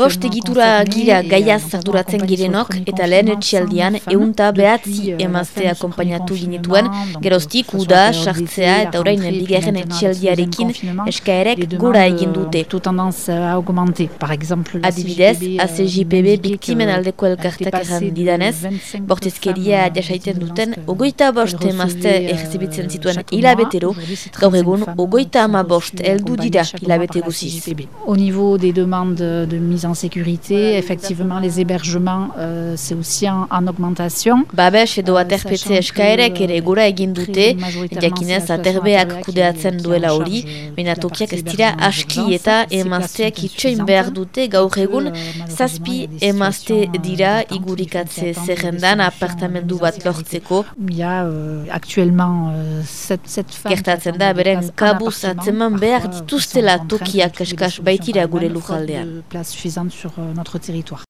Bost egitura gira gaiaz arduratzen girenok eta lehen etxialdian eunta behatzi emazte akompainatu ginituen, geroztik uda, sartzea eta orain bigarren etxialdiarekin eskaerek gora egin dute. Adibidez, ACJPB biktimen aldeko elkartak erran didanez, bortezkeria jasaiten duten, ogoita bost emazte errezibitzen zituen hilabetero, gaur egun ogoita ama bost eldu dira hilabete guziz. Au niveau des demandes de mise en sécurité, effectivement, les hébergements, euh, c'est aussi en, en augmentation. Babes edo aterpetze eskaerek ere gora egin dute, jakinez aterbeak kudeatzen duela hori, baina tokiak ez dira aski eta emazteak itxoin behar dute gaur egun, zazpi emazte dira igurikatze zerrendan apartamendu bat lortzeko. Ja, uh, actuellement, uh, set, set Gertatzen da, beren kabuz atzeman behar dituztela tokiak eskas baitira gure lujaldean.